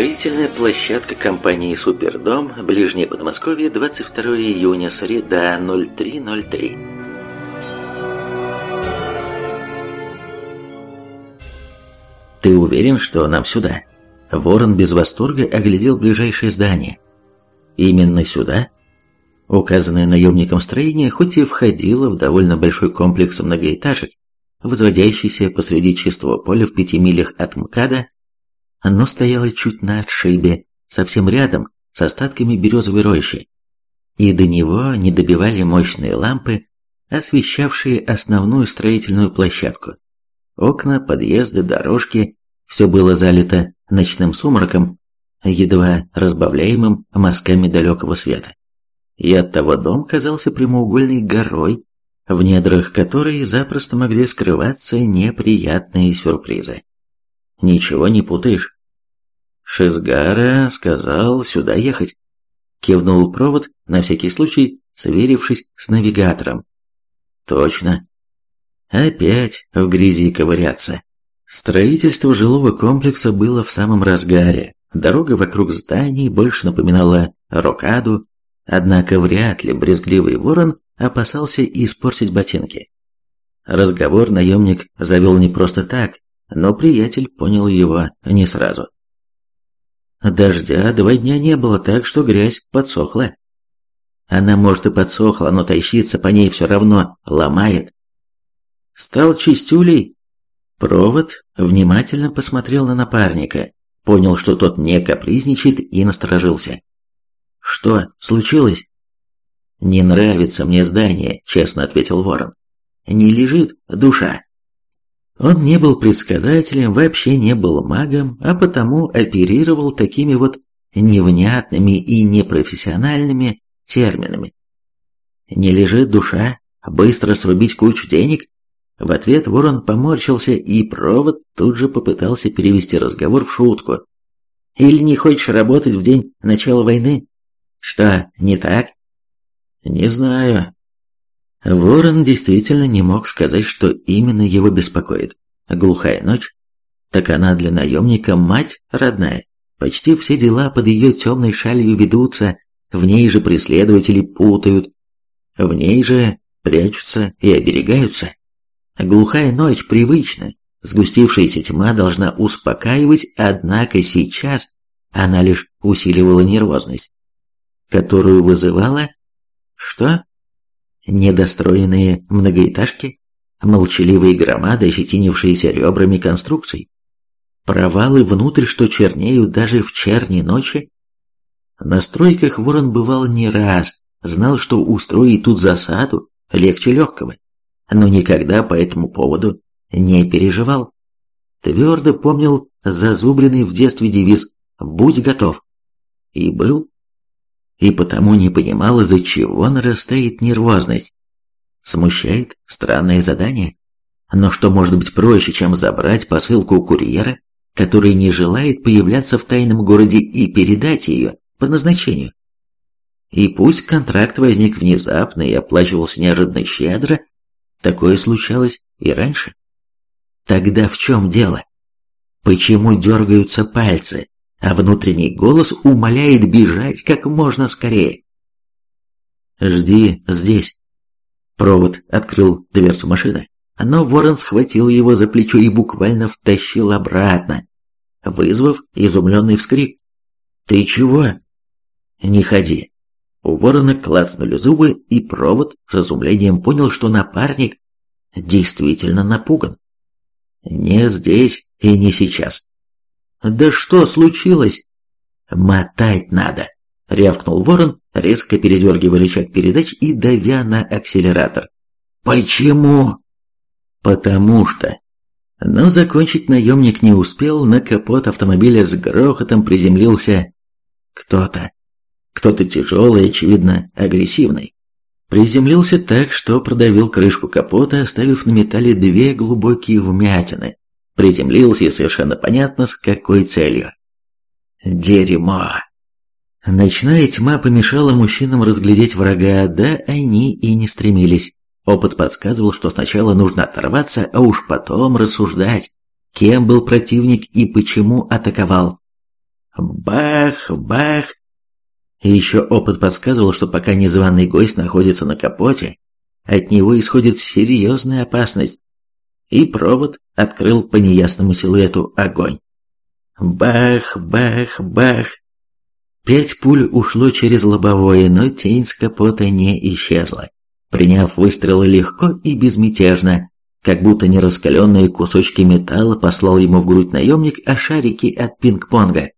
Строительная площадка компании «Супердом», Ближнее Подмосковье, 22 июня, среда, 03.03. «Ты уверен, что нам сюда?» Ворон без восторга оглядел ближайшее здание. «Именно сюда?» Указанное наемником строение хоть и входило в довольно большой комплекс многоэтажек, возводящийся посреди чистого поля в пяти милях от МКАДа, оно стояло чуть на отшибе, совсем рядом, с остатками березовой рощи, и до него не добивали мощные лампы, освещавшие основную строительную площадку. Окна, подъезды, дорожки – все было залито ночным сумраком, едва разбавляемым мазками далекого света. И оттого дом казался прямоугольной горой, в недрах которой запросто могли скрываться неприятные сюрпризы. Ничего не путаешь. Шизгара сказал сюда ехать. Кивнул провод, на всякий случай, сверившись с навигатором. Точно. Опять в грязи ковыряться. Строительство жилого комплекса было в самом разгаре. Дорога вокруг зданий больше напоминала рокаду, однако вряд ли брезгливый ворон опасался испортить ботинки. Разговор наемник завел не просто так, но приятель понял его не сразу. Дождя два дня не было, так что грязь подсохла. Она, может, и подсохла, но тащиться по ней все равно ломает. Стал чистюлей. Провод внимательно посмотрел на напарника, понял, что тот не капризничает и насторожился. «Что случилось?» «Не нравится мне здание», — честно ответил Ворон. «Не лежит душа». Он не был предсказателем, вообще не был магом, а потому оперировал такими вот невнятными и непрофессиональными терминами. «Не лежит душа, быстро срубить кучу денег?» В ответ ворон поморщился, и провод тут же попытался перевести разговор в шутку. «Или не хочешь работать в день начала войны? Что, не так?» «Не знаю», Ворон действительно не мог сказать, что именно его беспокоит. Глухая ночь? Так она для наемника мать родная. Почти все дела под ее темной шалью ведутся, в ней же преследователи путают, в ней же прячутся и оберегаются. Глухая ночь привычна, сгустившаяся тьма должна успокаивать, однако сейчас она лишь усиливала нервозность, которую вызывала... Что? Недостроенные многоэтажки, молчаливые громады, ощетинившиеся ребрами конструкций, провалы внутрь, что чернеют даже в черни ночи. На стройках Ворон бывал не раз, знал, что устроить тут засаду легче легкого, но никогда по этому поводу не переживал. Твердо помнил зазубренный в детстве девиз «Будь готов». И был и потому не понимал, из-за чего нарастает нервозность. Смущает странное задание. Но что может быть проще, чем забрать посылку у курьера, который не желает появляться в тайном городе и передать ее по назначению? И пусть контракт возник внезапно и оплачивался неожиданно щедро, такое случалось и раньше. Тогда в чем дело? Почему дергаются пальцы? А внутренний голос умоляет бежать как можно скорее. «Жди здесь». Провод открыл дверцу машины, но Ворон схватил его за плечо и буквально втащил обратно, вызвав изумленный вскрик. «Ты чего?» «Не ходи». У Ворона клацнули зубы, и провод с изумлением понял, что напарник действительно напуган. «Не здесь и не сейчас». «Да что случилось?» «Мотать надо!» — рявкнул ворон, резко передергивая рычаг передач и давя на акселератор. «Почему?» «Потому что...» Но закончить наемник не успел, на капот автомобиля с грохотом приземлился кто-то. Кто-то тяжелый, очевидно, агрессивный. Приземлился так, что продавил крышку капота, оставив на металле две глубокие вмятины приземлился и совершенно понятно с какой целью. Дерьмо. Ночная тьма помешала мужчинам разглядеть врага, да они и не стремились. Опыт подсказывал, что сначала нужно оторваться, а уж потом рассуждать, кем был противник и почему атаковал. Бах, бах. И еще опыт подсказывал, что пока незваный гость находится на капоте, от него исходит серьезная опасность. И провод открыл по неясному силуэту огонь. Бах, бах, бах. Пять пуль ушло через лобовое, но тень с капота не исчезла, приняв выстрелы легко и безмятежно, как будто не раскаленные кусочки металла послал ему в грудь наемник, а шарики от пинг-понга.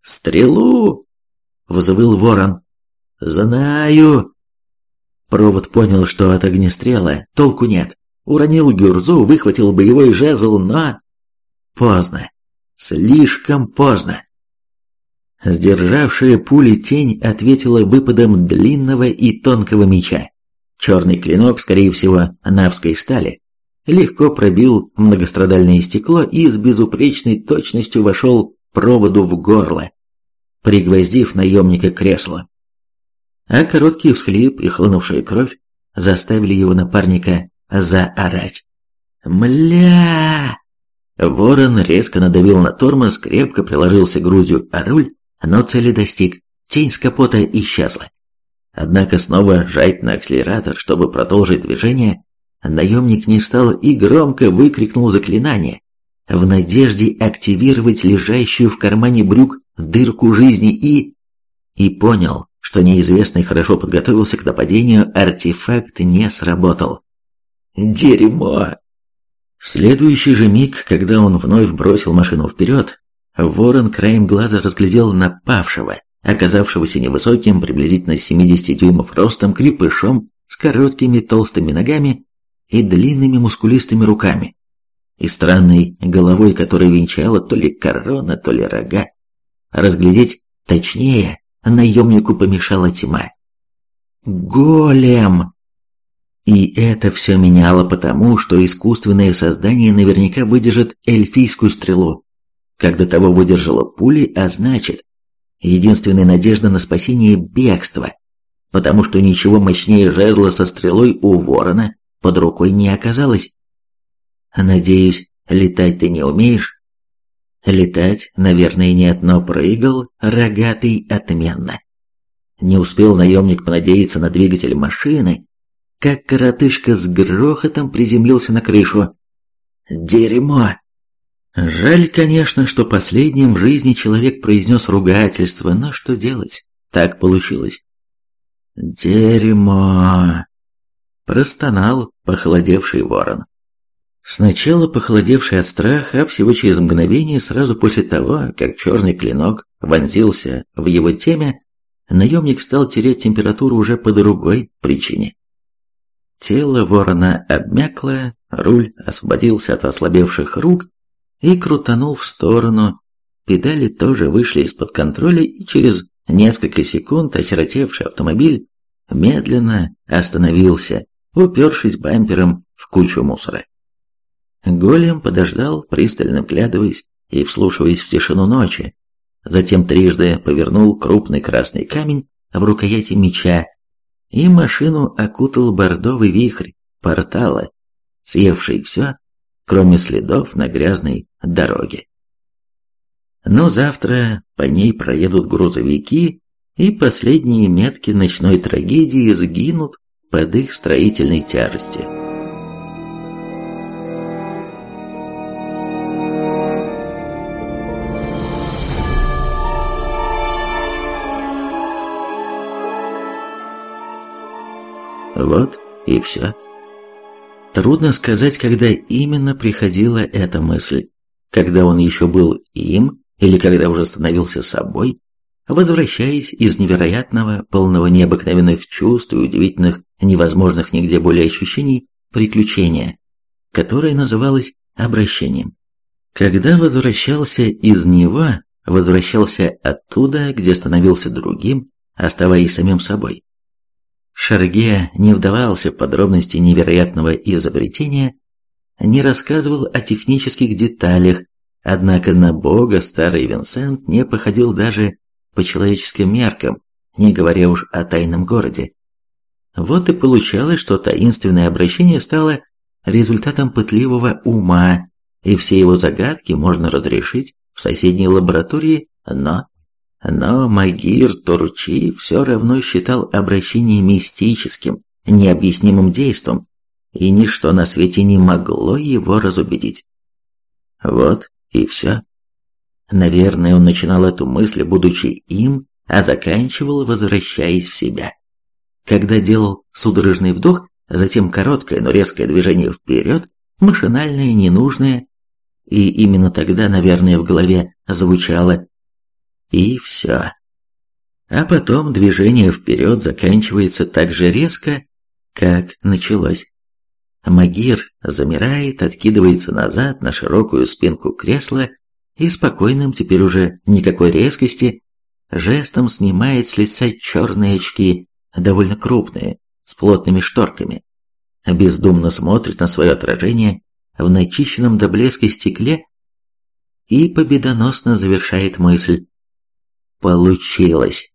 «Стрелу!» — взвыл ворон. «Знаю!» Провод понял, что от огнестрела толку нет. Уронил гюрзу, выхватил боевой жезл, но... Поздно. Слишком поздно. Сдержавшая пули тень ответила выпадом длинного и тонкого меча. Черный клинок, скорее всего, навской стали, легко пробил многострадальное стекло и с безупречной точностью вошел проводу в горло, пригвоздив наемника к. А короткий всхлип и хлынувшая кровь заставили его напарника заорать. «Мля!» Ворон резко надавил на тормоз, крепко приложился грудью о руль, но цели достиг. Тень с капота исчезла. Однако снова жать на акселератор, чтобы продолжить движение, наемник не стал и громко выкрикнул заклинание, в надежде активировать лежащую в кармане брюк дырку жизни и... И понял, что неизвестный хорошо подготовился к нападению, артефакт не сработал. Дерьмо! В следующий же миг, когда он вновь бросил машину вперед, Ворон краем глаза разглядел напавшего, оказавшегося невысоким, приблизительно 70 дюймов ростом, крепышом, с короткими толстыми ногами и длинными мускулистыми руками, и странной головой, которая венчала то ли корона, то ли рога. Разглядеть точнее наемнику помешала тьма. Голем! И это все меняло потому, что искусственное создание наверняка выдержит эльфийскую стрелу, как до того выдержало пули, а значит, единственная надежда на спасение – бегство, потому что ничего мощнее жезла со стрелой у ворона под рукой не оказалось. Надеюсь, летать ты не умеешь? Летать, наверное, нет, но прыгал рогатый отменно. Не успел наемник понадеяться на двигатель машины, как коротышка с грохотом приземлился на крышу. «Дерьмо!» Жаль, конечно, что последним в жизни человек произнес ругательство, но что делать? Так получилось. «Дерьмо!» Простонал похолодевший ворон. Сначала похолодевший от страха, а всего через мгновение, сразу после того, как черный клинок вонзился в его теме, наемник стал терять температуру уже по другой причине. Тело ворона обмякло, руль освободился от ослабевших рук и крутанул в сторону. Педали тоже вышли из-под контроля, и через несколько секунд осиротевший автомобиль медленно остановился, упершись бампером в кучу мусора. Голем подождал, пристально вглядываясь и вслушиваясь в тишину ночи. Затем трижды повернул крупный красный камень в рукояти меча, и машину окутал бордовый вихрь портала, съевший все, кроме следов на грязной дороге. Но завтра по ней проедут грузовики, и последние метки ночной трагедии сгинут под их строительной тяжестью. Вот и все. Трудно сказать, когда именно приходила эта мысль. Когда он еще был им, или когда уже становился собой, возвращаясь из невероятного, полного необыкновенных чувств и удивительных, невозможных нигде более ощущений, приключения, которое называлось обращением. Когда возвращался из него, возвращался оттуда, где становился другим, оставаясь самим собой. Шарге не вдавался в подробности невероятного изобретения, не рассказывал о технических деталях, однако на бога старый Винсент не походил даже по человеческим меркам, не говоря уж о тайном городе. Вот и получалось, что таинственное обращение стало результатом пытливого ума, и все его загадки можно разрешить в соседней лаборатории, но... Но Магир Турчи все равно считал обращение мистическим, необъяснимым действом, и ничто на свете не могло его разубедить. Вот и все. Наверное, он начинал эту мысль, будучи им, а заканчивал, возвращаясь в себя. Когда делал судорожный вдох, затем короткое, но резкое движение вперед, машинальное, ненужное, и именно тогда, наверное, в голове звучало «и все». А потом движение вперед заканчивается так же резко, как началось. Магир замирает, откидывается назад на широкую спинку кресла и спокойным, теперь уже никакой резкости, жестом снимает с лица черные очки, довольно крупные, с плотными шторками. Бездумно смотрит на свое отражение в начищенном до блеска стекле и победоносно завершает мысль. Получилось.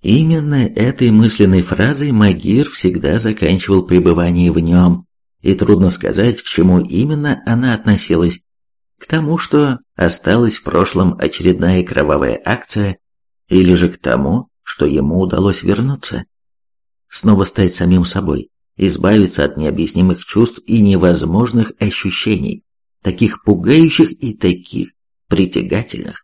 Именно этой мысленной фразой Магир всегда заканчивал пребывание в нем, и трудно сказать, к чему именно она относилась. К тому, что осталась в прошлом очередная кровавая акция, или же к тому, что ему удалось вернуться. Снова стать самим собой, избавиться от необъяснимых чувств и невозможных ощущений, таких пугающих и таких притягательных.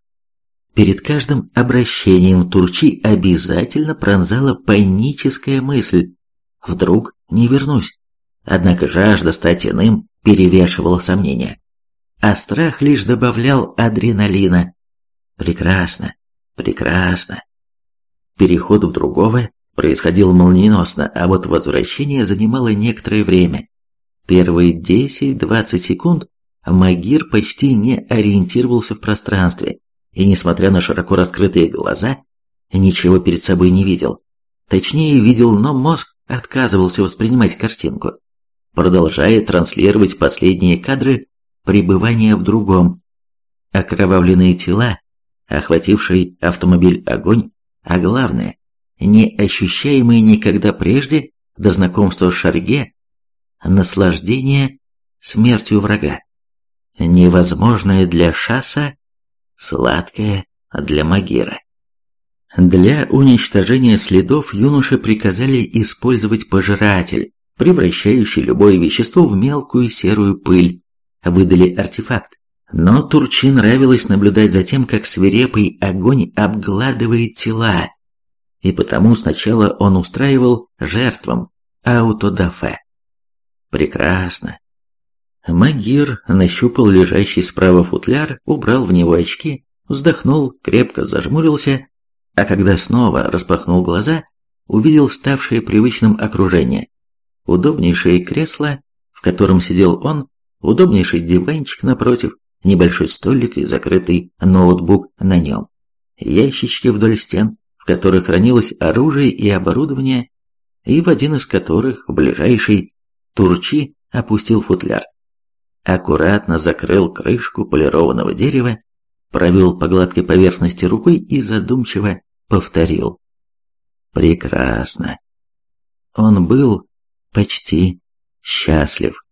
Перед каждым обращением Турчи обязательно пронзала паническая мысль «Вдруг не вернусь?» Однако жажда стать иным перевешивала сомнения, а страх лишь добавлял адреналина. Прекрасно, прекрасно. Переход в другого происходил молниеносно, а вот возвращение занимало некоторое время. Первые 10-20 секунд Магир почти не ориентировался в пространстве, и, несмотря на широко раскрытые глаза, ничего перед собой не видел. Точнее, видел, но мозг отказывался воспринимать картинку, продолжая транслировать последние кадры пребывания в другом. Окровавленные тела, охвативший автомобиль огонь, а главное, не ощущаемые никогда прежде до знакомства с Шарге, наслаждение смертью врага. Невозможное для Шаса сладкое для Магира. Для уничтожения следов юноше приказали использовать пожиратель, превращающий любое вещество в мелкую серую пыль. Выдали артефакт. Но Турчи нравилось наблюдать за тем, как свирепый огонь обгладывает тела, и потому сначала он устраивал жертвам аутодафе. Прекрасно. Магир нащупал лежащий справа футляр, убрал в него очки, вздохнул, крепко зажмурился, а когда снова распахнул глаза, увидел ставшее привычным окружение. Удобнейшее кресло, в котором сидел он, удобнейший диванчик напротив, небольшой столик и закрытый ноутбук на нем, ящички вдоль стен, в которых хранилось оружие и оборудование, и в один из которых, в ближайший, Турчи опустил футляр аккуратно закрыл крышку полированного дерева, провел по гладкой поверхности рукой и задумчиво повторил. Прекрасно. Он был почти счастлив.